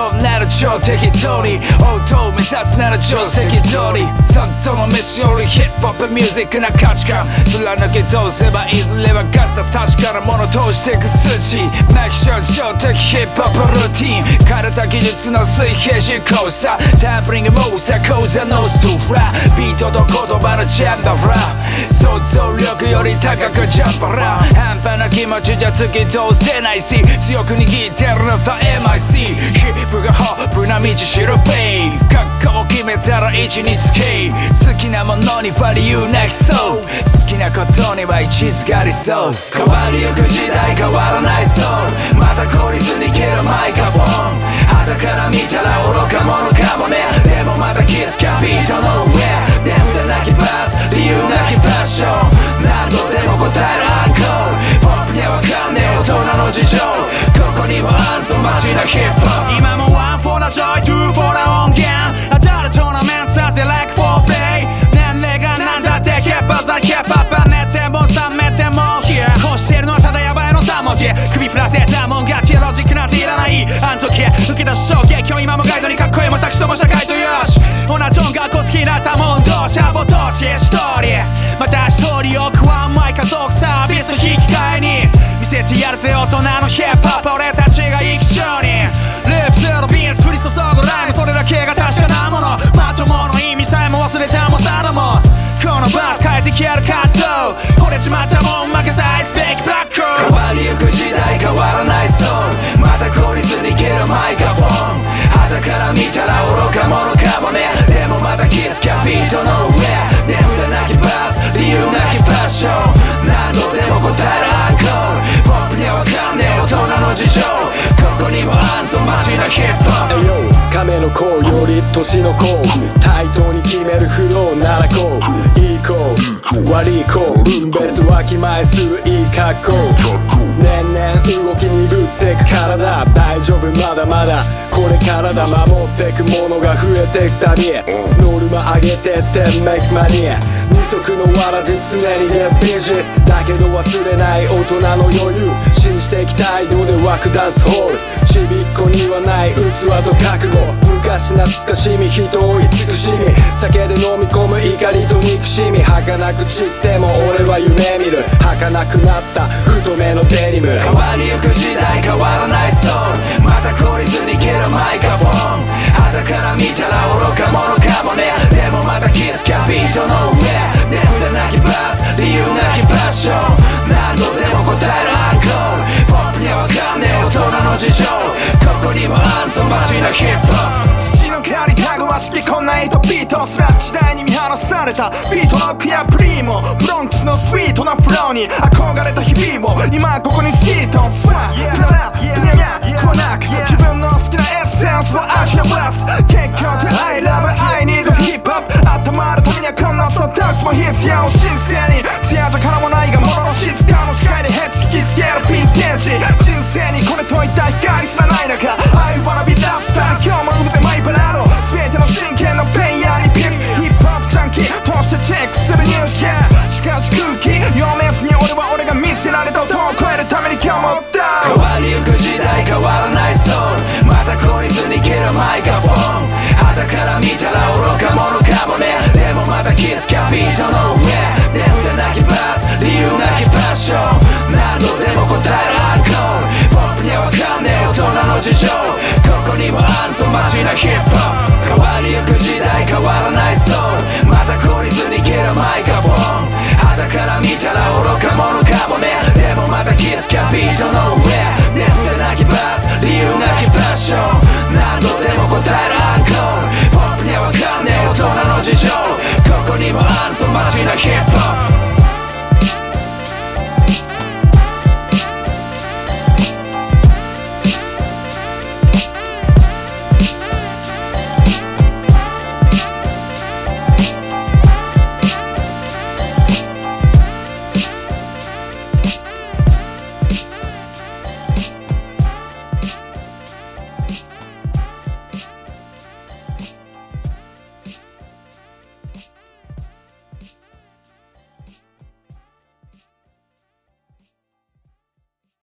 없 나를 超適当に音を目指すなら定石通り。そっとの飯よりヒップホップミュージックな価値観。貫き通せばいずれはガスタ確かなもの通していく筋マキション超的ヒップホップルーティン体技術の水平思考さ。サンプリングモーサ講座のストラビートと言葉のチェンバーラ。想像力より高くジャンプラ。半端な気持ちじゃ突き通せないし。強く握ってるのさ MIC ヒップがホップな道しるべ格好を決めたら位置につけ好きなものにバリューなきそう好きなことには一途がりそう。変わりゆく時代変わらないそう。また懲りずに蹴るマイクロフォン。旗から見たら愚か者かもね。でもまた気づかビートの上。値札なきパス。理由なきパッション。何度でも答えるアンコール。ポップにはわかんねえ大人の事情。ここにもあんぞマジなヒップホップ。For the joy, two for the 音源アダルトなメンツは select for play. 年齢がなんだってヒップホップザヒップホップは寝ても覚めても Here こうしてるのはただヤバいの3文字首振らせたもん勝ちロジックなんていらないあん時受け出す衝撃を今もガイドにかっこいいも作詞とも社会とよし同じ音楽を好きだったもん同士アポ通しストーリーまた一人を食わんまい家族サービス引き換えに見せてやるぜ大人のヒップれちまったもん負けさアイスベイクブラック変わりゆく時代変わらないそうまた懲りずに蹴るマイクロフォン旗から見たら愚か者かもねでもまた気づかビートの上値札なきパス理由なきパッション何度でも答えるアンコールポップにはわかんねえ大人の事情ここにもあんぞマジなヒップホップ。亀の子より年の子対等に決めるフローならこう。いい子。悪い子。分別わきまえするいい格好年々動き鈍ってく体大丈夫。まだまだ。これからだ。守ってくものが増えてくたびノルマ上げてってメイクマニア二足のわらじ常にゲッビジだけど忘れない大人の余裕信じてきたいので湧くダンスホール。ちびっこにはない器と覚悟昔懐かしみ人を慈しみ。酒で飲み込む怒りと憎しみ。儚く散っても俺は夢見る。儚くなった太めのデニム。変わりゆく時代変わらないそうまた懲りずに蹴るマイクロフォン。旗から見たら愚か者かもね。でもまた気づかビートのさビートロックやプリーモブロンクスのスイートなフローに憧れた日々を今ここにスキートスワプララプニャニャコナク自分の好きなエッセンスを味わわす。結局 I love I need hip hop 頭るためにはこんなソタスも必要。新鮮に艶じゃからもないが物の質感の視界でヘッ引きつけるピンテージ人生にこれといった光すらない